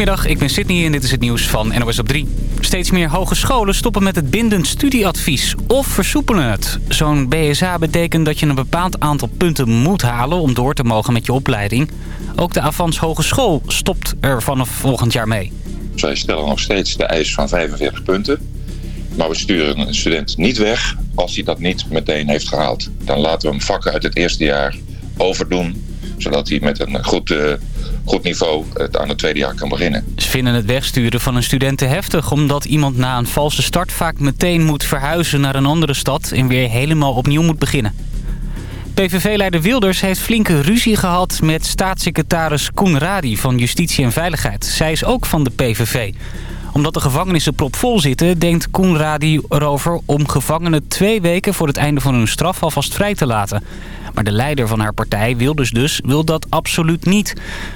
Goedemiddag, ik ben Sydney en dit is het nieuws van NOS op 3. Steeds meer hogescholen stoppen met het bindend studieadvies of versoepelen het. Zo'n BSA betekent dat je een bepaald aantal punten moet halen om door te mogen met je opleiding. Ook de Avans Hogeschool stopt er vanaf volgend jaar mee. Wij stellen nog steeds de eis van 45 punten. Maar we sturen een student niet weg als hij dat niet meteen heeft gehaald. Dan laten we hem vakken uit het eerste jaar overdoen zodat hij met een goed, uh, goed niveau het aan het tweede jaar kan beginnen. Ze vinden het wegsturen van een student te heftig... omdat iemand na een valse start vaak meteen moet verhuizen naar een andere stad... en weer helemaal opnieuw moet beginnen. PVV-leider Wilders heeft flinke ruzie gehad met staatssecretaris Koen Radi van Justitie en Veiligheid. Zij is ook van de PVV omdat de gevangenissen propvol zitten, denkt Koen Radi erover om gevangenen twee weken voor het einde van hun straf alvast vrij te laten. Maar de leider van haar partij, Wilders dus, wil dat absoluut niet.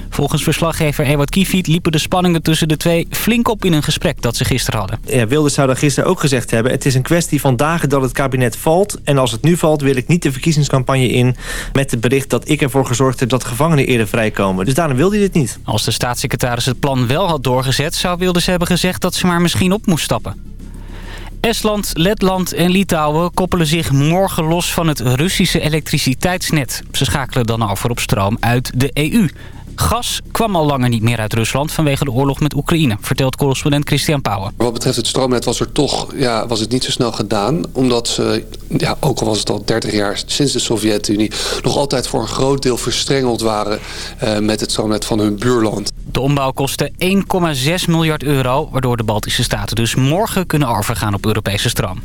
Volgens verslaggever Ewart Kiefiet liepen de spanningen tussen de twee flink op in een gesprek dat ze gisteren hadden. Ja, Wilders zou dat gisteren ook gezegd hebben. Het is een kwestie van dagen dat het kabinet valt. En als het nu valt wil ik niet de verkiezingscampagne in met het bericht dat ik ervoor gezorgd heb dat gevangenen eerder vrijkomen. Dus daarom wilde hij dit niet. Als de staatssecretaris het plan wel had doorgezet, zou Wilders hebben gezegd dat ze maar misschien op moest stappen. Estland, Letland en Litouwen koppelen zich morgen los van het Russische elektriciteitsnet. Ze schakelen dan over op stroom uit de EU. Gas kwam al langer niet meer uit Rusland vanwege de oorlog met Oekraïne, vertelt correspondent Christian Pauwen. Wat betreft het stroomnet was er toch ja, was het niet zo snel gedaan. Omdat ze, ja, ook al was het al 30 jaar sinds de Sovjet-Unie, nog altijd voor een groot deel verstrengeld waren uh, met het stroomnet van hun buurland. De ombouw kostte 1,6 miljard euro, waardoor de Baltische Staten dus morgen kunnen overgaan op Europese stroom.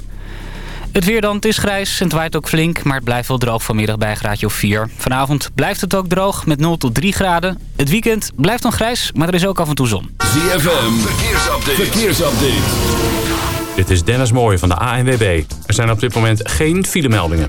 Het weer dan, het is grijs en het waait ook flink, maar het blijft wel droog vanmiddag bij een graadje of 4. Vanavond blijft het ook droog met 0 tot 3 graden. Het weekend blijft dan grijs, maar er is ook af en toe zon. ZFM, verkeersupdate. verkeersupdate. Dit is Dennis Mooij van de ANWB. Er zijn op dit moment geen filemeldingen.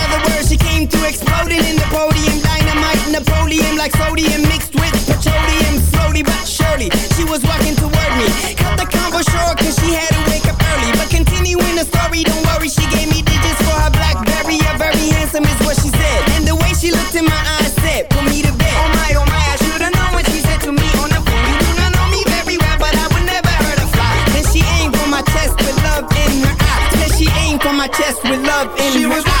words, she came to exploding in the podium, dynamite, Napoleon, like sodium mixed with petroleum. Slowly but surely, she was walking toward me. Cut the convo short, cause she had to wake up early. But continuing the story, don't worry, she gave me digits for her Blackberry. A very handsome is what she said, and the way she looked in my eyes said, put me to bed. Oh my, oh my, I should've known what she said to me on the phone. You do not know me very well, but I would never hurt a fly. Then she aimed for my chest with love in her eyes. Then she aimed for my chest with love in she her eyes.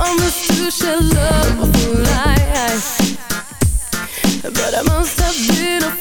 promised to share love for life But I must have been a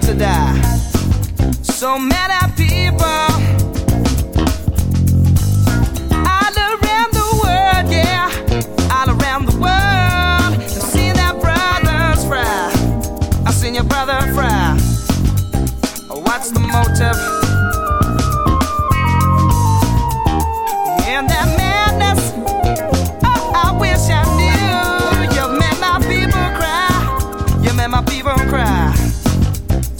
to die. So many people all around the world, yeah, all around the world. I've seen their brothers fry. I've seen your brother fry. What's the motive?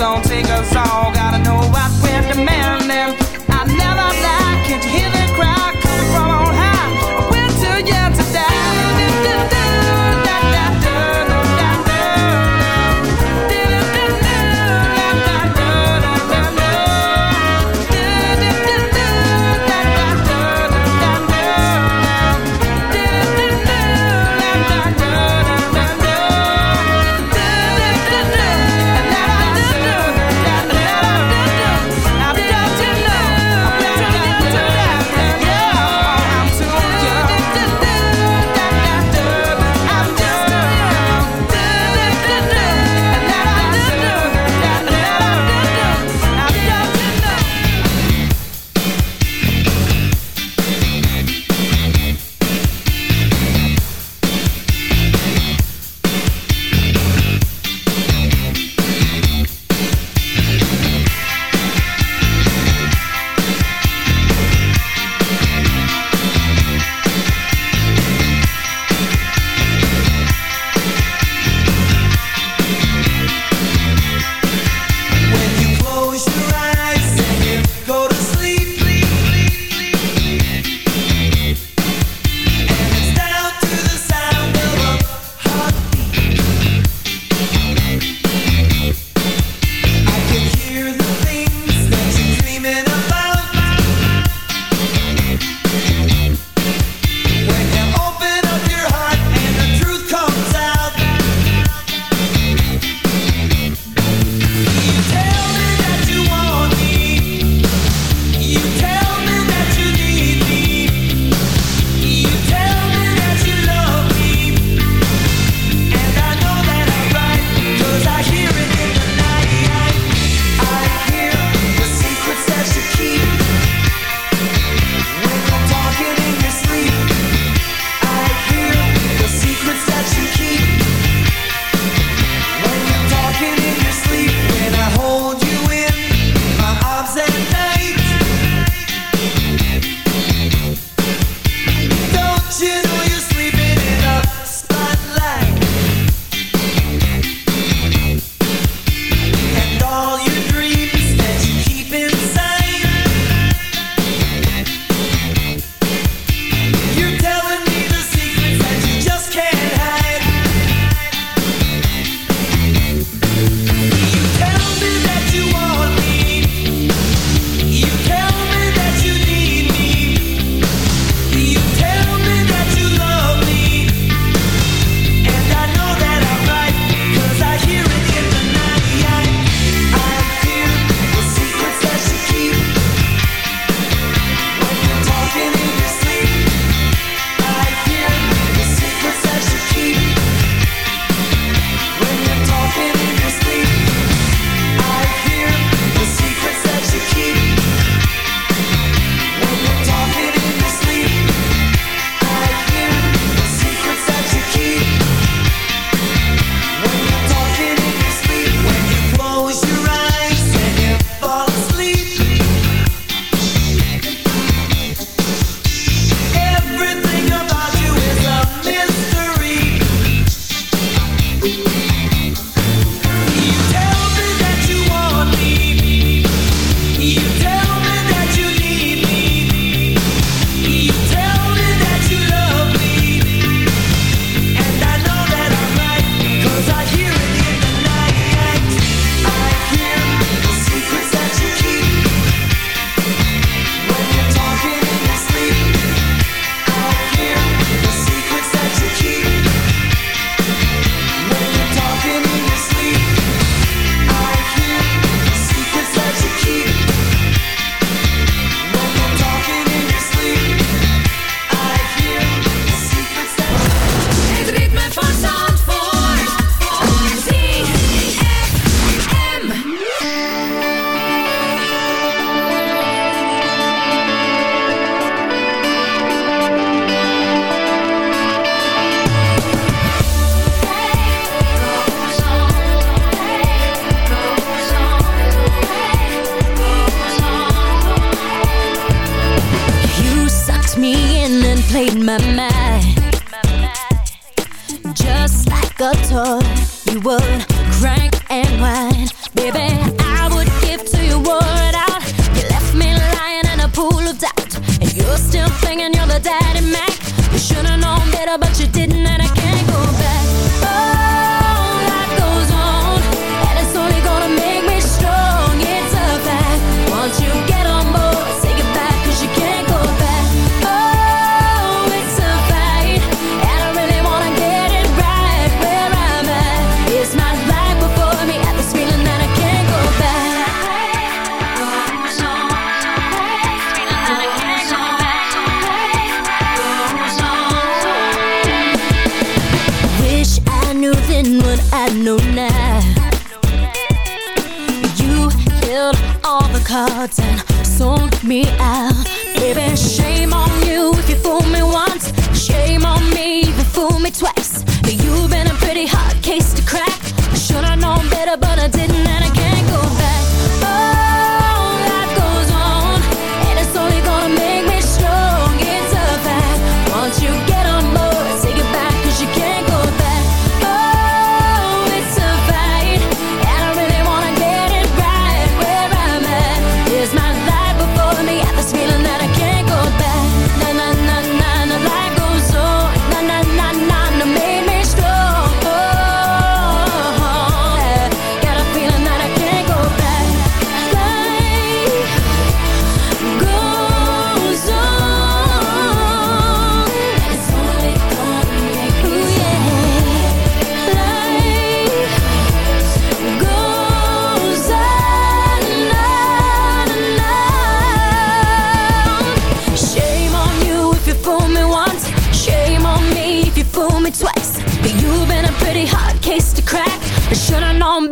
Gonna take us all. Gotta know what we're demanding. know now. You held all the cards and sold me out. Baby, shame on you if you fool me once. Shame on me if you fool me twice. You've been a pretty hard case to crack. I should've known better, but I didn't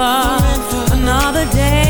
Another day.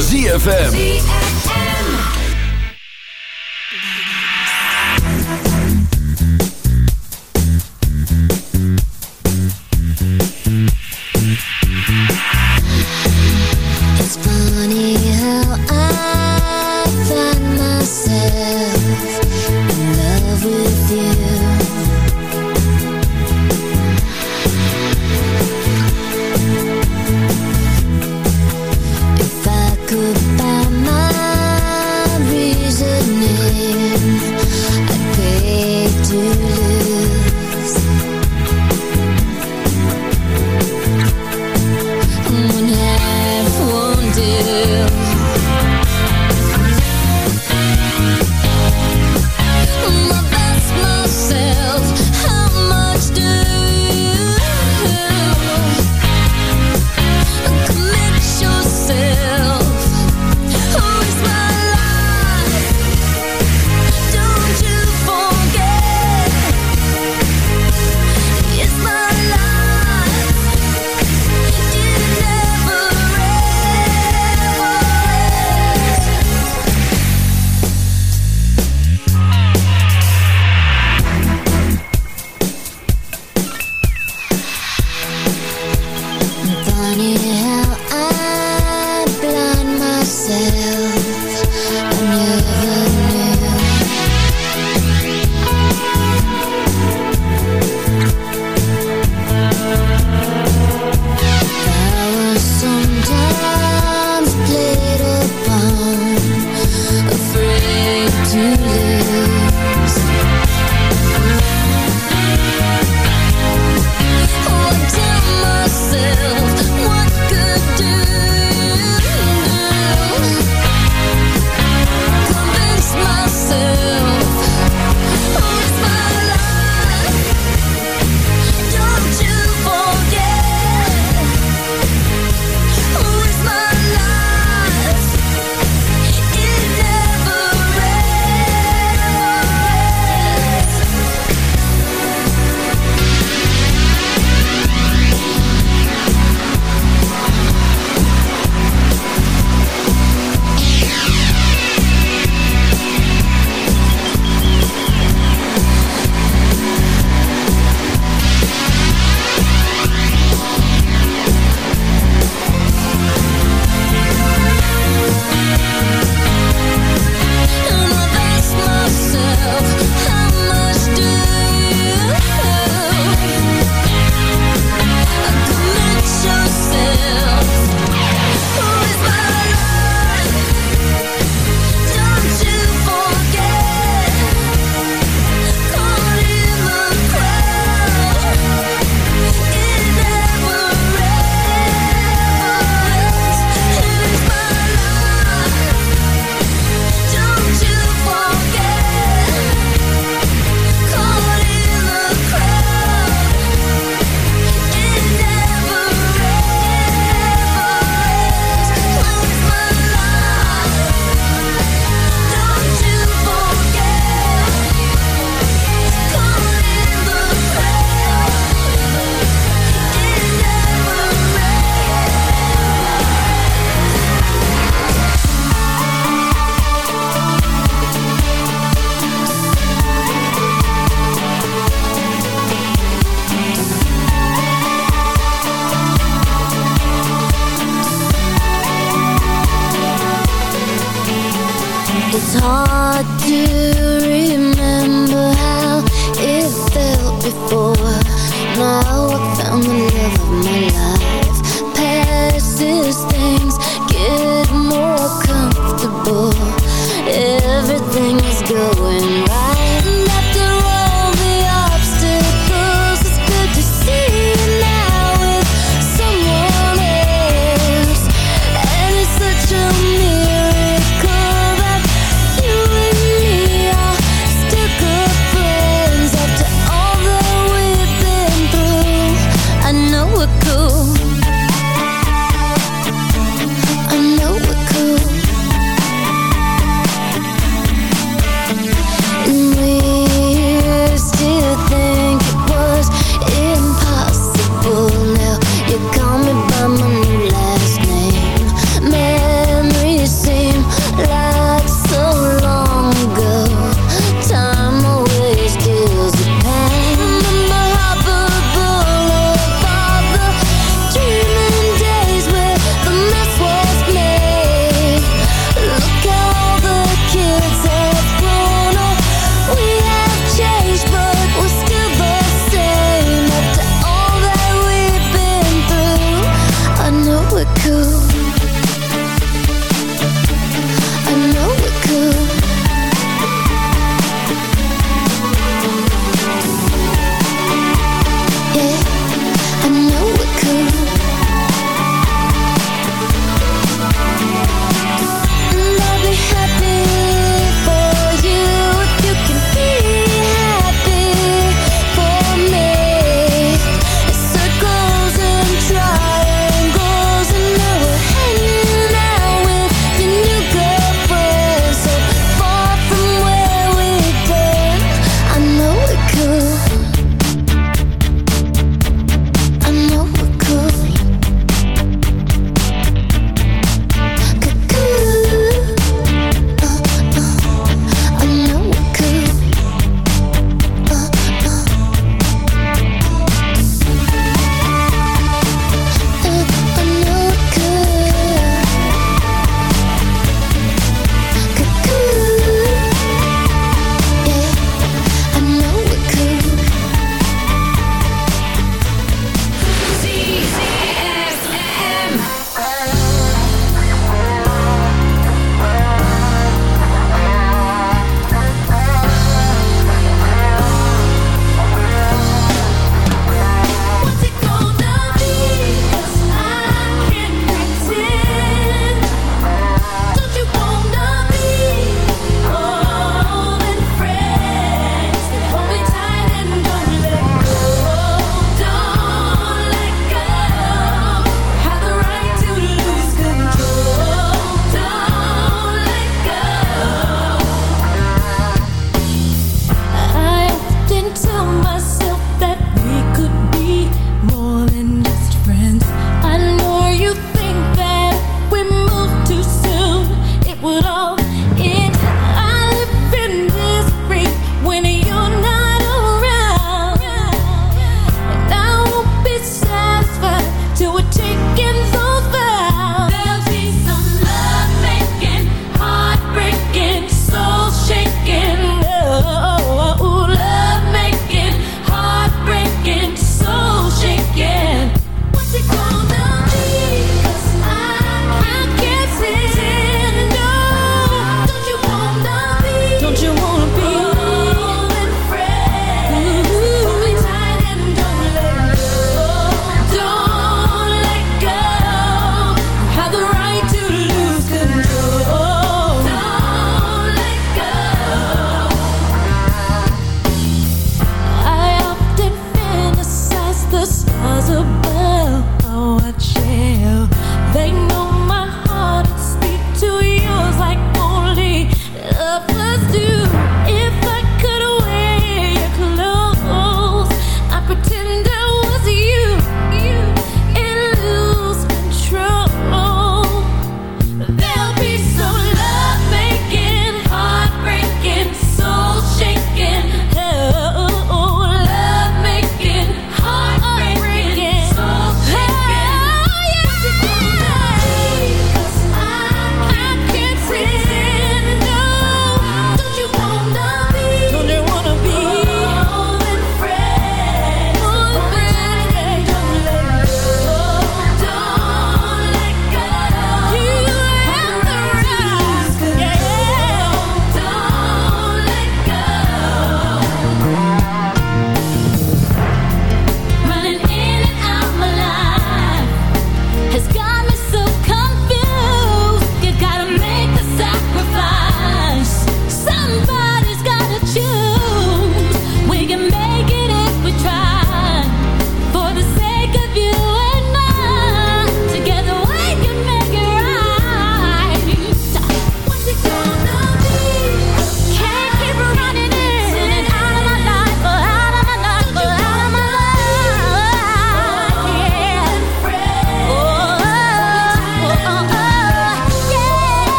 ZFM.